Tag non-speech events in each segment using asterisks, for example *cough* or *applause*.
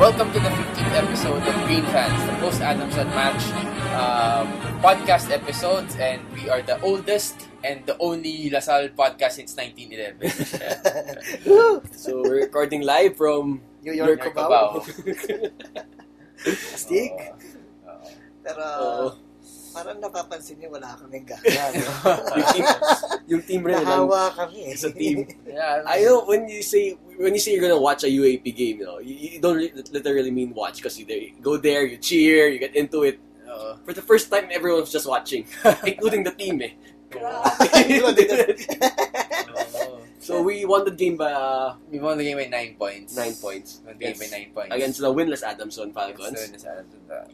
welcome to the 15th episode of Green Fans, the post Adamson match um, podcast episodes, and we are the oldest and the only Lasal podcast since 1911. *laughs* So we're recording live from New York, York. Cubao. *laughs* Astig. Oo. Pero Oo. Parang napapansin niyo wala kaming gana. yung team, yung team rin. lang. Nahawa kami. It's a team. yeah, I know when you say when you say you're gonna watch a UAP game, you know, you, you don't literally mean watch because you, there- go there, you cheer, you get into it. Oo. For the first time, everyone was just watching, *laughs* including the team. Eh. Oo. *laughs* so we won the game by uh, we won the game by 9 points. nine points Won the game by 9 points. against the winless Adamson Falcons. So, nasa alam dun na-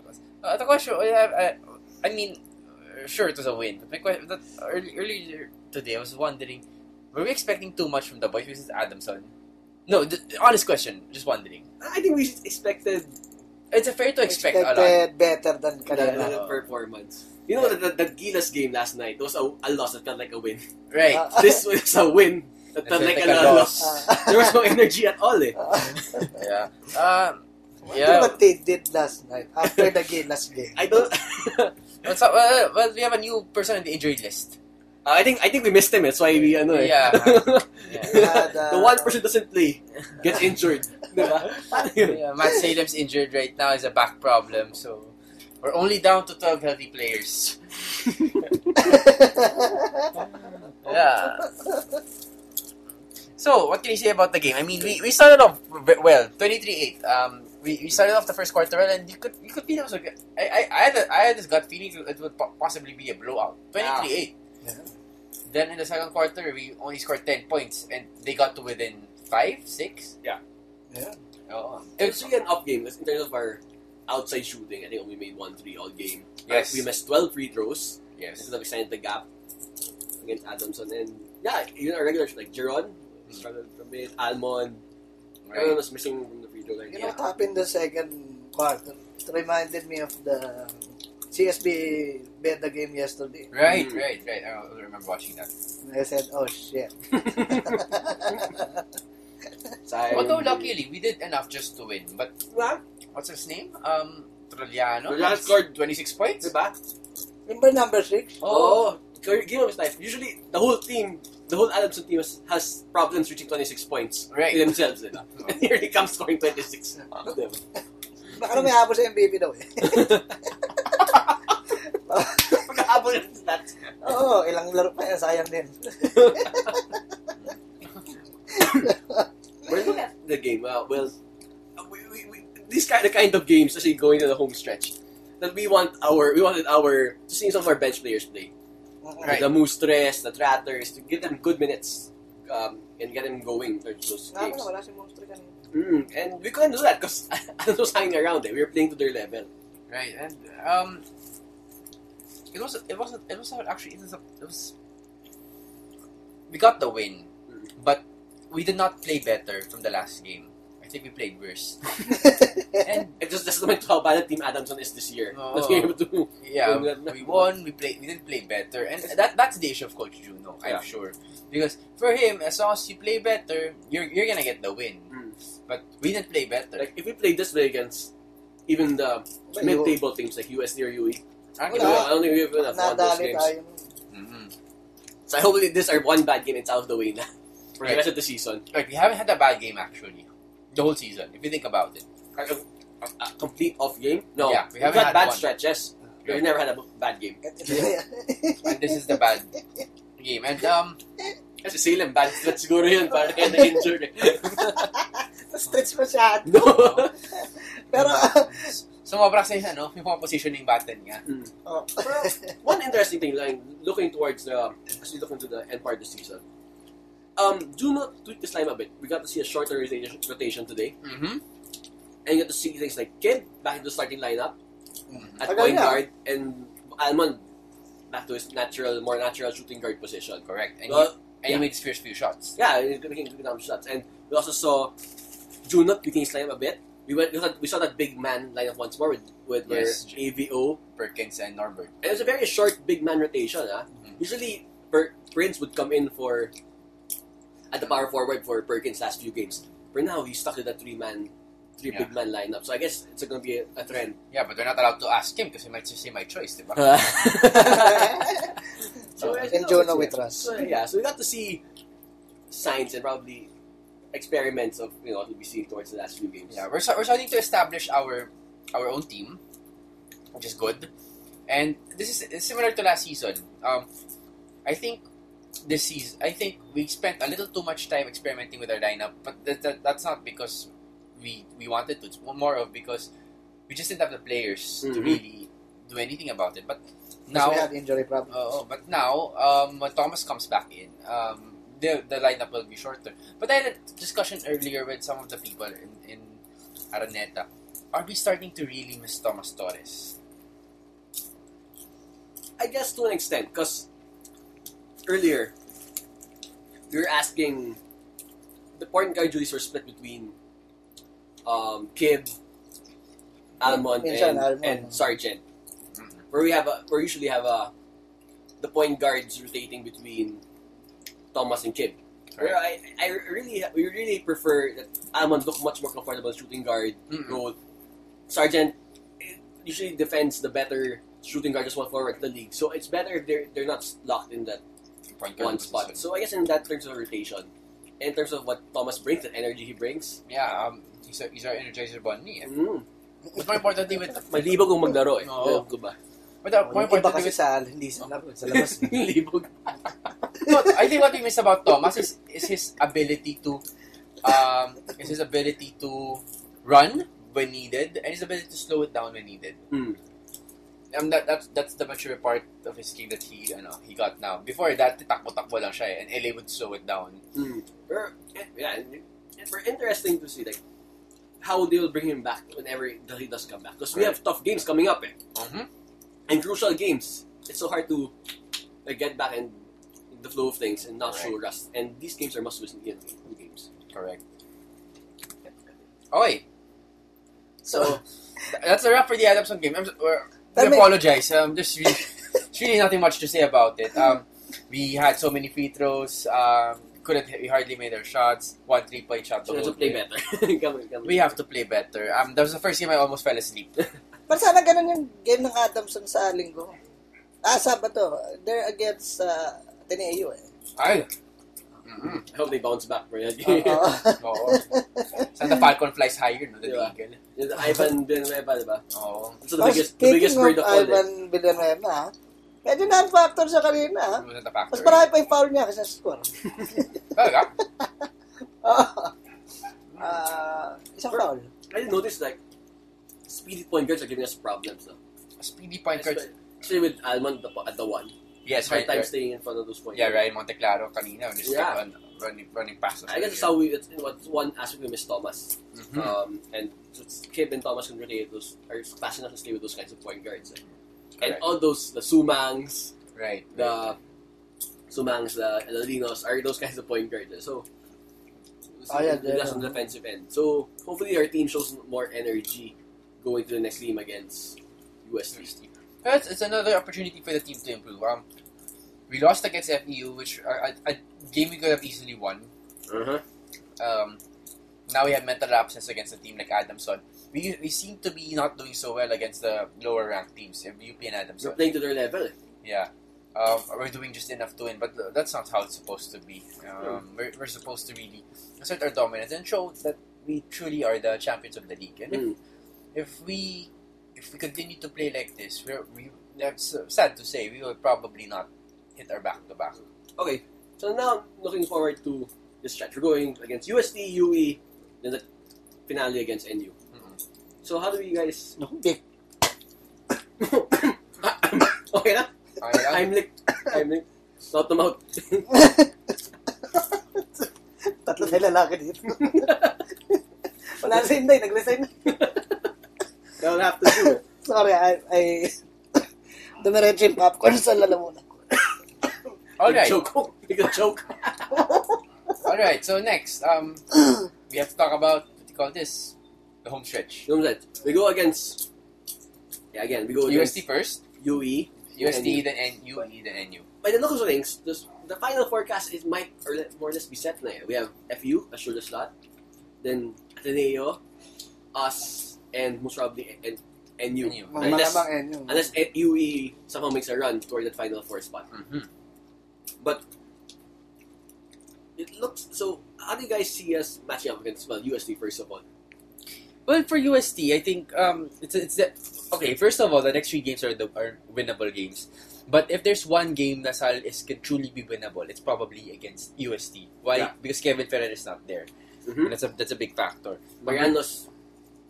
Uh, the question, I, I, I mean, uh, sure, it was a win. But my question, that early, earlier today, I was wondering, were we expecting too much from the boys versus Adamson? No, the, the honest question, just wondering. I think we expected It's a fair to expect a lot. Better than the, kanina. performance. You know, the, the, the Gilas game last night, was a, a loss that felt like a win. Right. Ah. *laughs* This was a win that felt like, a, loss. *laughs* there was no energy at all. Eh. *laughs* yeah. Um, Wonder Yeah. what they did last night after the game, last game. I don't. What's up? Uh, well, we have a new person on the injury list. I think I think we missed him. That's why we ano eh. Yeah. *laughs* Yeah, the- the one person doesn't play gets injured. Diba? *laughs* Yeah, Matt Salem's injured right now. Is a back problem, so we're only down to 12 healthy players. *laughs* Yeah. So, what can you say about the game? I mean, we, we started off well, 23-8. Um, we, we started off the first quarter well, and you could you could be also good. I, I, I, had a, I had this gut feeling it would possibly be a blowout. 23-8. Ah. Yeah. Then in the second quarter, we only scored 10 points, and they got to within 5, 6. Yeah. Yeah. Oh. It was really an up game in terms of our outside shooting, I think we made one three all game. Uh, yes. We missed twelve free throws. Yes. Instead of extending the gap against Adamson and yeah, even our regulars like Jeron hmm. struggled from it. Almond, Right. was missing from the throw line. You know what happened the second quarter? It reminded me of the CSB Beda game yesterday. Right, Mm. right, right. I remember watching that. And I said, oh shit. *laughs* Although luckily we did enough just to win. But Diba? what's his name? Um, Trojano. Trojano scored 26 points. Diba? Remember number six? Oh, game of his life. Usually, the whole team, the whole Adamson team has, has problems reaching 26 points Right. to themselves. Eh. And *laughs* here he comes scoring 26. Diba? Baka may habol sa MVP daw eh. Pagkahabol ng stats. Oo, ilang laro pa yan, sayang din. We're looking at the game. Uh, well, uh, we, we, we, these kind the kind of games, especially going to the home stretch, that we want our we wanted our to see some of our bench players play. Right. The Mustres, the Tratters, to give them good minutes um, and get them going towards those Nga games. pala, wala si Monster kanina. Mm, and we couldn't do that because *laughs* I was hanging around. Eh. We were playing to their level. Right, and um, it was it wasn't it was actually it was, it was we got the win, Mm. but we did not play better from the last game. I think we played worse. *laughs* and It just testament to how bad the team Adamson is this year. Oo. Not being able to. yeah, we won. We played. We didn't play better, and that that's the issue of Coach Juno. I'm Yeah. sure because for him, as long as you play better, you're you're gonna get the win. Mm. But we didn't play better. Like if we played this way against even the Well, mid-table teams like UST or UE, I don't think we would have won those Nadali games. tayo. mhm. So I hope this our one bad game. It's out of the way na for Right. the rest of the season. Like we haven't had a bad game actually, the whole season. If you think about it. Like a, a, a complete off game. No, Yeah, we we've haven't had had bad one. stretches. We've never had a bad game. And this is the bad game. And um, Kasi Salem, bad stretch siguro yun. Para kaya na-injured. eh. Stretch masyado. no. Pero, sumobra sa isa, no? Yung mga positioning button nga. oh. One interesting thing, like looking towards the, as we look into the end part of the season, um, do not tweak this line a bit. We got to see a shorter rotation, rotation today, Mm-hmm. and you got to see things like Kib back in the starting lineup at Tagal point na. guard, and Almond back to his natural, more natural shooting guard position. Correct. And, Well, he, and yeah. he made his first few shots. Yeah, he's making good number shots. And we also saw Juno tweaking his lineup a bit. We went. We saw, we saw that big man lineup once more with with Yes. AVO. Perkins and Norbert. And it was a very short big man rotation. Ah, Mhm. usually per, Prince would come in for at the power forward for Perkins last few games. For now, he's stuck with that three man three Yeah. big man lineup. So I guess it's going to be a, a trend. Yeah, but we're not allowed to ask him because he might just say my choice, diba? *laughs* so, Uh, I in know, Juno it's- we trust. So, yeah, so we got to see signs and probably experiments of you know to be seen towards the last few games. Yeah, we're, we're starting to establish our our own team, which is good. And this is similar to last season. Um, I think this season, I think we spent a little too much time experimenting with our lineup, but that, that, that's not because we we wanted to. It's more of because we just didn't have the players to Mhm. really do anything about it. But Now, now, we had injury problems. Oo, but now, um, when Thomas comes back in, um, the, the lineup will be shorter. But I had a discussion earlier with some of the people in, in Araneta. Are we starting to really miss Thomas Torres? I guess to an extent, because earlier we were asking the point guard duties were split between um, Kib, Almond, Minsan and, Almond. and Sargent. Mhm. Where we have a, where usually have a the point guards rotating between Thomas and Kib. Where I, I really we really prefer that Almond look much more comfortable shooting guard Mm-mm. role. Sargent eh, usually defends the better shooting guard just one forward in the league. So it's better if they're they're not locked in that Point one position. spot. So I guess in that terms of rotation, in terms of what Thomas brings, the energy he brings, Yeah, um, he's, a, he's our energizer bunny. eh. mm, But more importantly with... *laughs* malibog kung maglaro eh. Oo. Alam ko ba? But uh, more importantly kasi with... sa, hindi sa sa labas. *laughs* Libog. What- *laughs* I think what we miss about Thomas is, is his ability to... Um, is his ability to run when needed and his ability to slow it down when needed. Mm. Um, that, that's that's the mature part of his game that he ano, he got now. Before that, takbo-takbo lang siya eh, and LA would slow it down. Mm. Pero, eh, yeah, and- and for interesting to see like how they will bring him back whenever he does come back. Because we Right. have tough games coming up eh. Mm-hmm. and crucial games. It's so hard to like get back in the flow of things and not Right. show rust. And these games are must-win games. Correct. Okay, So, that's a wrap for the Adamson game. I'm, may- apologize. Um, there's really, there's really nothing much to say about it. Um, we had so many free throws. Um, couldn't we hardly made our shots. One three point shot. We have to play game. better. *laughs* Come on, come on. We have to play better. Um, that was the first game I almost fell asleep. *laughs* But sana ganun yung game ng Adamson sa linggo. Ah, Sabado. They're against uh, Ateneo eh. Ay. Mm-hmm. I hope they bounce back for that Oo. game. Oo. Sana the Falcon flies higher, no? The Diba? Eagle. Yung Ivan Villanueva, diba? Oo. It's the Oh, biggest, the speaking biggest bird of of all. eh. Ivan Villanueva, ha? medyo non-factor siya kanina. ha? It wasn't a Mas factor. marami pa yung foul niya kasi sa score. *laughs* Talaga? *laughs* Ah, isang foul. I did notice like speedy point guards are giving us problems. No? Speedy point guards. Especially with Almond at the, at the one. Yes, Hard right. time right. staying in front of those point Yeah, guards. Ryan Monteclaro kanina. Just Yeah. kept on running, running past us. I guess that's how we. It's, what's one aspect we miss Thomas. Mhm. Um, and so it's Kib and Thomas can rotate those, are fast enough to stay with those kinds of point guards. eh. And all those, the Sumangs, right. the Sumangs, the Lalinos, are those kinds of point guards. eh. So, Oh, yeah, that's yeah. on the defensive end. So, hopefully our team shows more energy going to the next game against UST. But it's another opportunity for the team to improve. Um, we lost against FEU, which a, a game we could have easily won. Uh-huh. Um, now we have mental absence against a team like Adamson. We, we seem to be not doing so well against the lower ranked teams, UP and You're Adamson. playing to their level. Yeah. Um, we're doing just enough to win, but that's not how it's supposed to be. Um, we're, we're supposed to really assert our dominance and show that we truly are the champions of the league. And if, Mm. if we if we continue to play like this, we're, we that's uh, sad to say we will probably not hit our back to back. Okay, so now I'm looking forward to this stretch. We're going against USD, UE, then the finale against NU. Mhm. So how do you guys... Naku, *coughs* big. okay na? Okay, lang? Heimlich. Heimlich. Mouth to mouth. Tatlo na lalaki dito. *laughs* Wala na si Inday, nag-resign *laughs* na. They'll have to do it. Sorry, I... I *laughs* Dumiretso yung popcorn sa lalamunan ko. All right, Choke. Make a choke. all right. So next, um, *clears throat* we have to talk about what do you call this, the home stretch. You know what We go against... Yeah, again, we go against UST first, UE. UST, NU. then N- UE, then NU. By the look of things, this, the final forecast is might or le- more or less be set na eh. We have FEU, assured the slot. Then Ateneo, us and most probably and NU. NU. Mga Unless, malamang and yun. unless UE somehow makes a run toward that final four spot. Mhm. It looks so. How do you guys see us matching up against well UST first of all? Well, for UST, I think um, it's it's the, okay. First of all, the next three games are the are winnable games. But if there's one game that Sal is can truly be winnable, it's probably against UST. Why? Yeah. Because Kevin Ferrer is not there. Mm-hmm. That's a that's a big factor. Mariano's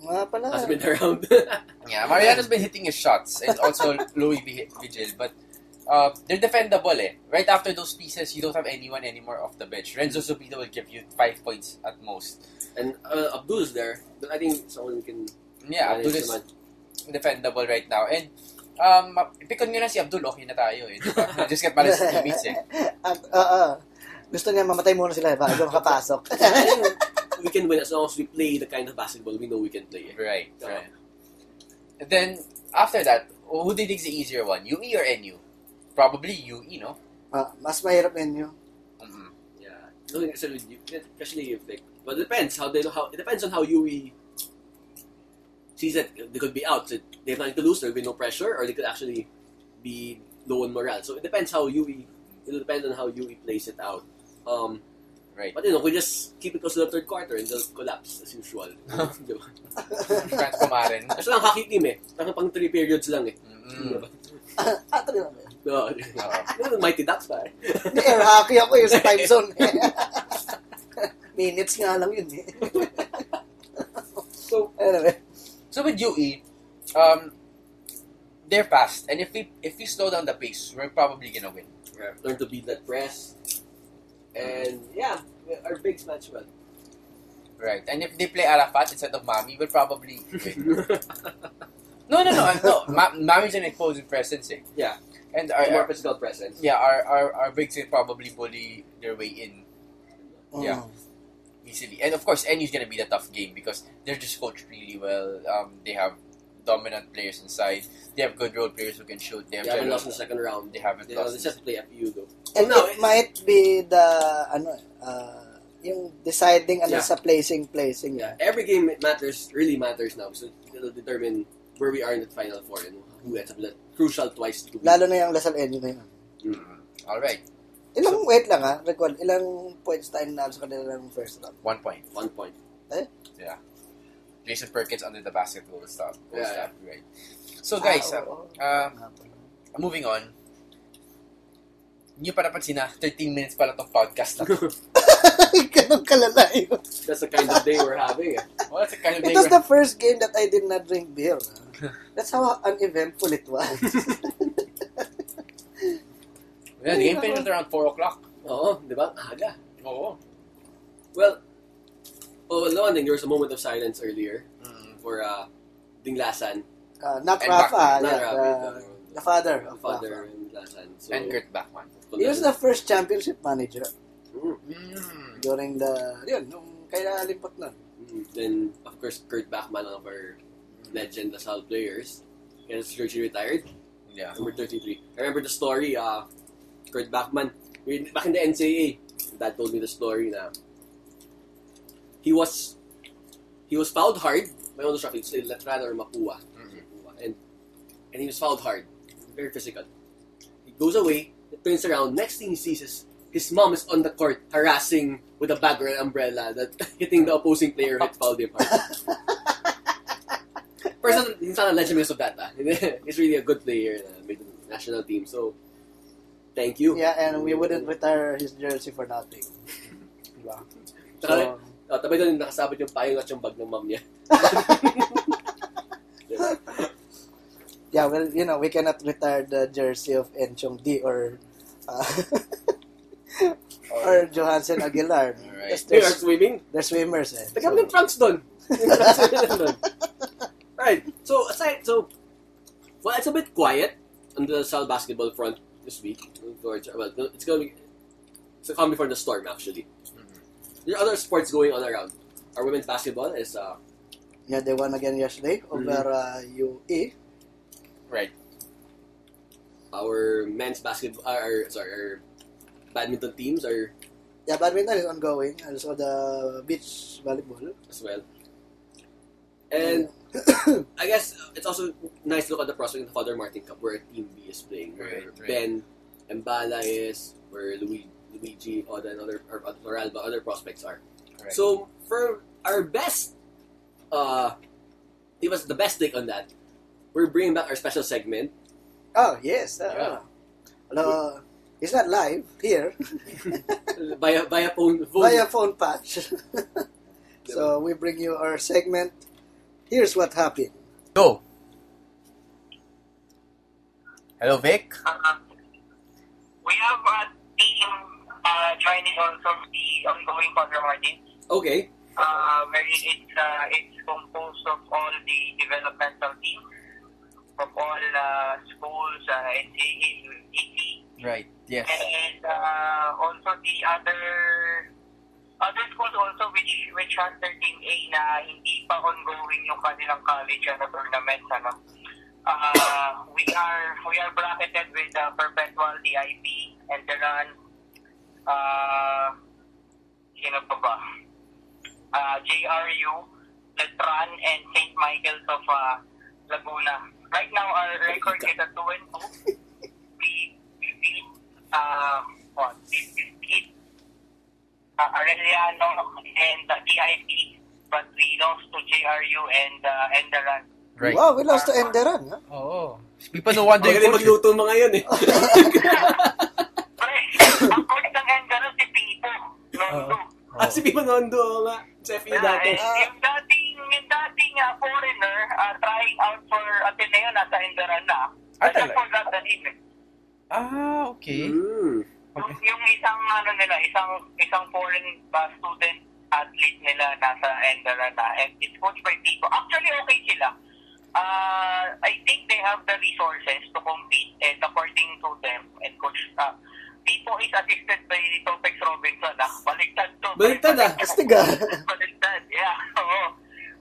Nga pala. has been around. *laughs* Yeah, Mariano's been hitting his shots, and also *laughs* Louis Vi- Vigil, but. Uh, they're defendable eh. Right after those pieces, you don't have anyone anymore off the bench. Renzo Subito will give you five points at most. and uh, Abdul's there, but I think someone can. Yeah, Abdul is defendable right now. And, um, pikon nyo na si Abdul, okay na tayo eh. Diba? *laughs* Just get malas teammates eh. At, oo. gusto niya mamatay muna sila bago makapasok. I think we can win as long as we play the kind of basketball we know we can play. eh. Right, Yeah. right. And then, after that, who do you think is the easier one? UE or NU? Probably UE, no? Ah, mas mahirap yun yun. Mhm. Yeah, no, especially with you, especially if like, well, it depends how they how it depends on how UE sees it. They could be out. So they have nothing to lose. There will be no pressure, or they could actually be low on morale. So it depends how UE. It'll depend on how UE plays it out. Um, Right. but you know, we just keep it close to the third quarter and they'll collapse as usual. *laughs* Diba? Franz Kumaren. Kasi lang hockey team eh. Parang pang three periods lang eh. Mm. *laughs* ah, ito naman. No, Oo. Mighty Ducks pa eh. Hindi, air hockey ako yung sa time *laughs* zone. Minutes nga lang yun eh. So, Anyway. So with UE, um, they're fast, and if we if we slow down the pace, we're probably gonna win. yeah, learn to beat that press. And yeah, our bigs match well. Right. And if they play Arafat instead of Mammie, we'll probably. *laughs* No, no, no, no. Ma- Mammie's an imposing presence, eh. Yeah. And our, More our physical presence. yeah, our, our our bigs will probably bully their way in Yeah. Mm. easily. And of course, NU's gonna be the tough game because they're just coached really well. Um, they have dominant players inside. They have good role players who can shoot. They have They haven't lost in the second round. They haven't They, lost. they just play FEU though. And No, it might be the, ano, uh, yung deciding ano Yeah. sa placing, placing. Yeah, every game it matters, really matters now. So it'll determine where we are in the final four and who ends up that crucial twice to win. Lalo na yung La Salle Enyo na yun. Mm. All right, Ilang, wait lang ha, record, ilang points tayo nanalo sa kanila ng first round? one point. One point. Jason Perkins under the basket will stop. Will Yeah, stop, right. So guys, Ah, uh, oo. uh, pala. moving on. Hindi pa napansin na 13 minutes pala tong podcast na to. *laughs* *laughs* Ganun kalala yun. That's the kind of day we're having. Eh. *laughs* well, that's a kind of It day was where- the first game that I did not drink beer. That's how uneventful it was. Yeah, the game finished around 4 o'clock. Oo, di ba? Aga. Oo. Well, oh, well, no, I think there was a moment of silence earlier Mm. for uh, Dinglasan, Uh, not And Rafa, back- not yeah, Rafa, the, the- the father the of father Rafa. and Dinglasan. So, And Kurt Bachmann. He was the first championship manager Mm. During the, yun, nung kaya limpot nun. Mm. Then, of course, Kurt Bachmann, one of our legend La Salle players. And Georgie retired. Yeah. Number 33. I remember the story, uh, Kurt Bachmann, we- back in the NCAA, dad told me the story na he was he was fouled hard by one of the it's Letrada or Mapua. Mhm. And and he was fouled hard. Very physical. He goes away, turns around, next thing he sees is his mom is on the court harassing with a bag or an umbrella that *laughs* hitting the opposing player had fouled him hard. *laughs* Person, he's not a legend because of that. Ah. *laughs* he's really a good player na made the national team. So, thank you. Yeah, and we wouldn't retire his jersey for nothing. Diba? So, oh, tabi doon nakasabit yung payong at yung bag ng mom niya. *laughs* yeah, well, you know, we cannot retire the jersey of Enchong D or uh, *laughs* or Johansson Aguilar. Alright. They are swimming. they're swimmers eh. Lagyan mo ng trunks doon. *laughs* right. So, aside, so, well, it's a bit quiet on the Sal basketball front this week. Well, it's going to be, it's a calm before the storm, actually. There are other sports going on around. Our women's basketball is, uh, Yeah, they won again yesterday over uh, UE. Right. our men's basketball, our, sorry, our badminton teams are Yeah, badminton is ongoing. Also the beach volleyball. as well. And *coughs* I guess it's also nice to look at the prospect of the Father Martin Cup where Team B is playing. Where Right, right. Ben Mbala is, where Luigi, Luigi Oda and other, or Toralba, other prospects are. Correct. So, for our best, uh, give us the best take on that, we're bringing back our special segment. Oh, yes. Uh, Yeah. uh, it's not live here. by a by a phone. phone. Via phone patch. *laughs* so we bring you our segment. Here's what happened. Go. Hello, Vic. Uh, we have a team uh, joining also the ongoing Father Martin, Okay. uh, where it's, uh, it's composed of all the developmental teams from all uh, schools, uh, NCAA, UAP, Right. Yes. and uh, also the other other schools also which which has their team A na hindi pa ongoing yung kanilang college ano, tournaments ano. Uh, we are we are bracketed with uh, Perpetual DIP and the run uh, sino pa ba? Uh, JRU, Letran, and St. Michael's of uh, Laguna. Right now, our record is a 2 and 2. *laughs* We, we beat, uh, what? We, we beat uh, Arellano and the DIP, but we lost to JRU and uh, Enderan. Right. Wow, we lost to Enderan. Huh? Oh. People no wonder Magaling magluto mga yun eh. *laughs* Nondo. ah, si Pipa Nondo nga. Sa Yeah, dati. eh, yung dating, yung dating uh, foreigner uh, trying out for Ateneo nasa Enderan na. Ah, I just talaga? forgot the name. Ah, okay. Mm. Yung, yung isang ano nila, isang isang foreign uh, student athlete nila nasa Enderan na and it's coached by Pipo. Actually, okay sila. Uh, I think they have the resources to compete and according to them and coach uh, Pipo is assisted by Topex Robinson. Ah. Baliktad to. Baliktad, ah. Astiga. Baliktad, yeah. Oo.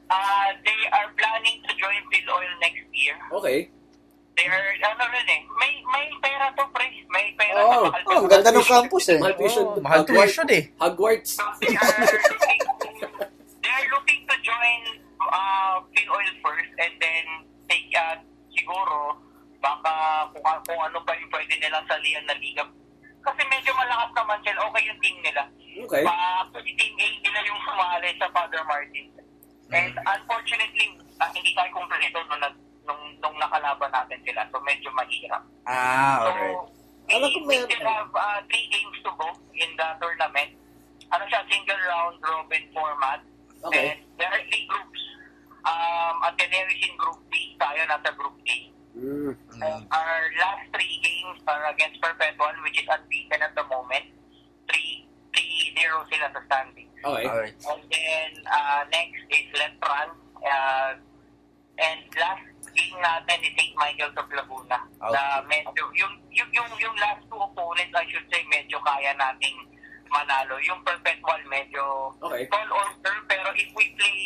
Uh, they are planning to join Phil Oil next year. Okay. They are, ano rin eh, may, may pera to, pre. May pera Oh, to. Oh, ang ganda ng campus eh. Mahal tuition. Oh, mahal tuition eh. Hogwarts. So they are looking to, they are looking to join uh, Phil Oil first and then take uh, siguro baka kung, kung ano pa yung pwede nilang salihan na liga. Naman sila. Okay yung team nila. Okay. Pa, actually, team A nila yung sumali sa Father Martin. And unfortunately, uh, hindi tayo kumpleto nung, nag- nung, nung nakalaban natin sila. So medyo mahirap. Ah, So, alright. we, Alam ko we still have uh, three games to go in the tournament. Ano siya, single round robin format. Okay. And there are three groups. Um, Ateneo is in group B, tayo nasa group A. Mm. And our last three games are against Perpetual, which is unbeaten at the moment. 3-0 sila sa standing. Okay. Alright. And then, uh, next is Letran. Uh, and last game natin is St. Michael's of Laguna. Okay. Na medyo, yung, yung, yung, yung last two opponents, I should say, medyo kaya nating manalo. Yung Perpetual, medyo Okay. tall order. Pero if we play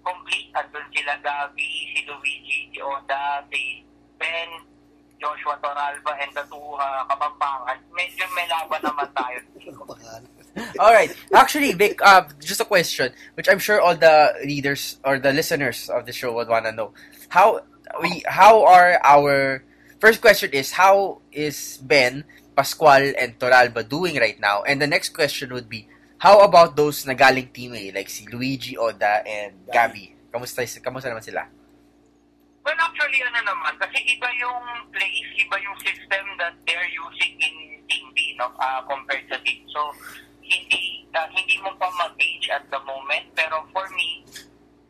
complete, andun sila Gabi, si Luigi, si Oda, si Ben, Joshua Toralba, and the two uh, Kapampangan. Medyo may laban naman tayo. *laughs* *laughs* All right. Actually, Vic, uh, just a question, which I'm sure all the readers or the listeners of the show would want to know. How we how are our first question is how is Ben, Pascual, and Toralba doing right now? And the next question would be how about those nagaling team A like si Luigi, Oda, and Gabi? Kamusta kamusta naman sila? Well, actually, ano naman, kasi iba yung place, iba yung system that they're using in B, no, uh, compared sa team. So, hindi uh, hindi mo pa mag-gauge at the moment. Pero for me,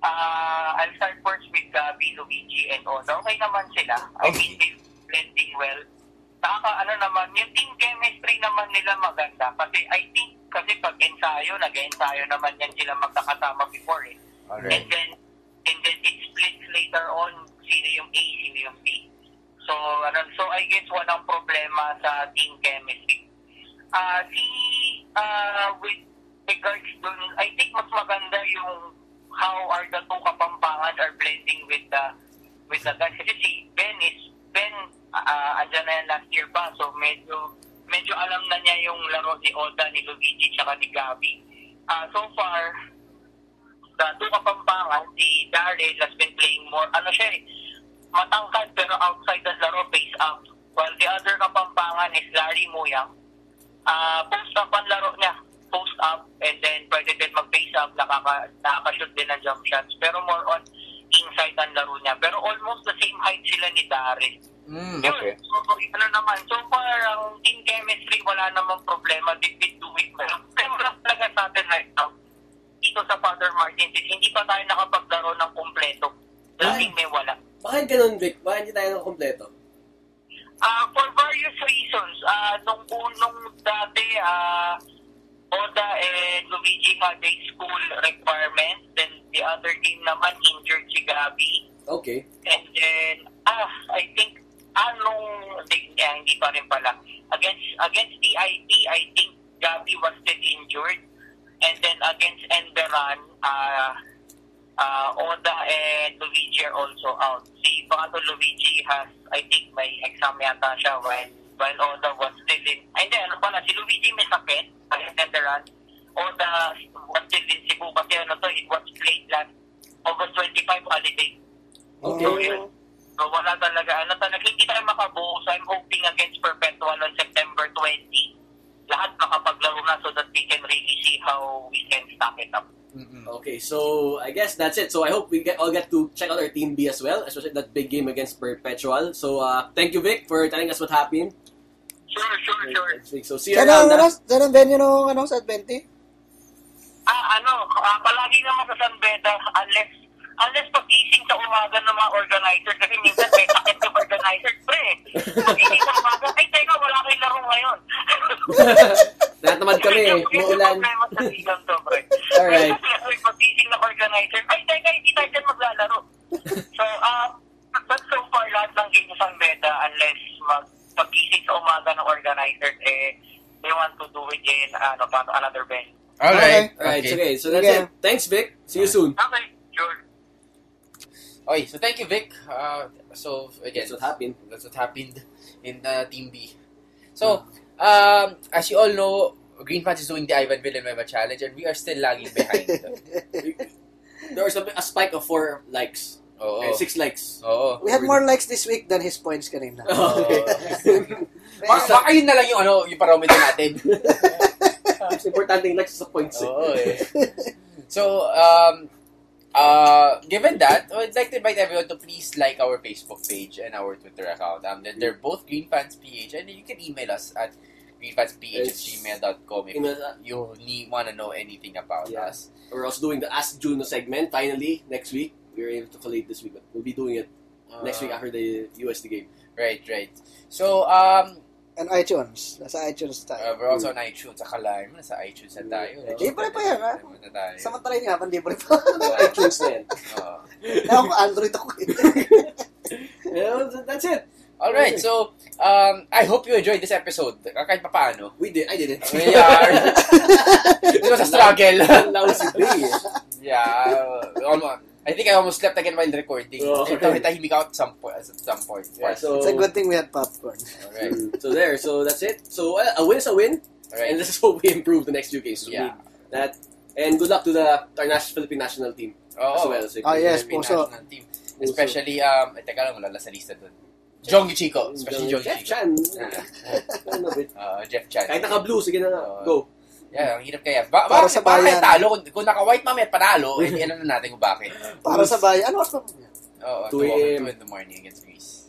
uh, I'll start first with Gabi, Luigi, and Oda. Okay naman sila. I mean, they're blending well. Saka, ano naman, yung team chemistry naman nila maganda. Kasi I think, kasi pag ensayo, nag-ensayo naman yan sila magkakasama before eh. And Alright. then, and then it splits later on sino yung A, sino yung B. So, ano, so I guess walang problema sa team chemistry. Ah, si, ah, with regards dun, I think mas maganda yung how are the two kapampangan are blending with the with the guys. Kasi si Ben is, Ben, ah, andyan na yan last year pa, so medyo, medyo alam na niya yung laro ni Oda, ni Luigi, tsaka ni Gabi. Ah, so far, the two Kapampangan, si Daryl has been playing more, ano siya eh, matangkad pero outside the laro, face up. While the other Kapampangan is Larry Muyang. Ah, post up ang laro niya. Post up and then pwede din mag-face up, nakaka, nakaka-shoot din ng jump shots. Pero more on inside ang laro niya. Pero almost the same height sila ni Daryl. Mm, Yun, okay. so, ano naman, so far, ang team chemistry, wala namang problema. Been doing well. Pero lang talaga sa atin right now, dito sa Father Martins, hindi pa tayo nakapaglaro ng kumpleto. Laging may wala. Bakit ganun, Vic? Bakit hindi tayo kompleto? Ah, for various reasons, ah nung unong dati, ah Oda and Luigi had a school requirement. Then the other team naman injured si Gabi. Okay. And then, ah, I think, anong, hindi, hindi pa rin pala. Against, against DIT, I think Gabi was still injured. And then against Enderan, ah, ah, Oda and Luigi are also out. Si Bato Luigi has, I think, may exam yata siya while, while Oda was still in, and then, ano pala, si Luigi may sakit, against Enderan. Oda was still in Cebu kasi ano to, it was played last August 25 holiday. Okay. So, yun. So, wala talaga. Ano talaga, hindi tayo makabuo. So, I'm hoping against Perpetual on September 20, lahat makapaglaro na so that we can really see how we can stack it up. Mm-mm. Okay, so I guess that's it. So I hope we get all get to check out our team B as well, especially that big game against Perpetual. So uh, thank you, Vic, for telling us what happened. Sure, sure, sure. So see you Saan around. ang, ano, ah. saan ang venue nung, ano, sa 20? Ah, ano, ah, palagi naman sa San Beda, unless, unless pag-ising sa umaga ng mga organizer, kasi minsan may sakit yung organizer, pre. Pag-ising sa umaga, ay, teka, wala kayong laro ngayon. *laughs* Natamad kami eh. Yun yung Maulan. problema sa season to, pre. Alright. May pag-ising ng organizer, ay, teka, hindi tayo dyan maglalaro. so, um, but so far, lahat ng game sa San Beda, unless mag pag-ising sa umaga ng organizer, eh, they want to do it in, ano, pa, another venue. All right. Alright, okay. okay. So that's Okay. it. Thanks, Vic. See you soon. Okay, Okay, so thank you, Vic. Uh, so, again, That's what happened. That's what happened in uh, Team B. So, um, as you all know, Green Pants is doing the Ivan Villanueva challenge, and we are still lagging behind. *laughs* *laughs* There was a, a spike of four likes. Oo. Eh, six likes. Oo. We had more likes this week than his points kanina. *laughs* Okay. Baka, baka yun na lang yung, ano, yung parameter natin. Mas importante yung likes sa points. eh. Oo eh. So, um, uh, given that, I'd like to invite everyone to please like our Facebook page and our Twitter account. Um, they're, they're both Green Fans PH, and you can email us at greenfansph at gmail.com if us. you need, want to know anything about Yeah. us. We're also doing the Ask Juno segment finally next week. We were able to collate this week, but we'll be doing it next week Uh, after the USD game. Right, right. So, um, And iTunes. Nasa iTunes uh, tayo. we're also on iTunes. Akala mo, nasa iTunes na tayo. Di pa rin pa yan, ha? Ano na tayo? Samantalayin nga, hindi pa iTunes na yan. Oo. Ewan ko, Android ako. *laughs* Yeah, that's it. All right, so um, I hope you enjoyed this episode. Kahit pa paano. We did. I did it. We are. it was a struggle. Lousy day. yeah, almost. I think I almost slept again while recording. Oh, Ito, okay. tahimik out at some point. At some point. Yeah, so, It's a good thing we had popcorn. All right, *laughs* so there. So that's it. So uh, a win is a win, all right. and *laughs* let's just hope we improve the next few games. So we Yeah. that. And good luck to the our national, Philippine national team as well. So, Oh, yes, Philippine puso. national team. Especially, um, eh, teka lang, wala lang sa lista doon. Jonggi Chico. Especially Jonggi Jeff Chico. Chan. Ah. Ano, bit. Uh, Jeff Chan. Kahit naka-blue, sige na nga. Oo. Go. Yeah, ang hirap kaya. Ba Para bakit, sa bakit bayan. talo? Kung, kung naka-white mamaya panalo, eh, alam na natin kung bakit. Para sa bayan. Ano oras pa? Oo, 2 2 a.m. in the morning against Greece.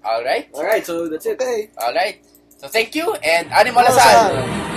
Alright? Alright, so that's it. Okay. Alright. So thank you and Animal! Asal.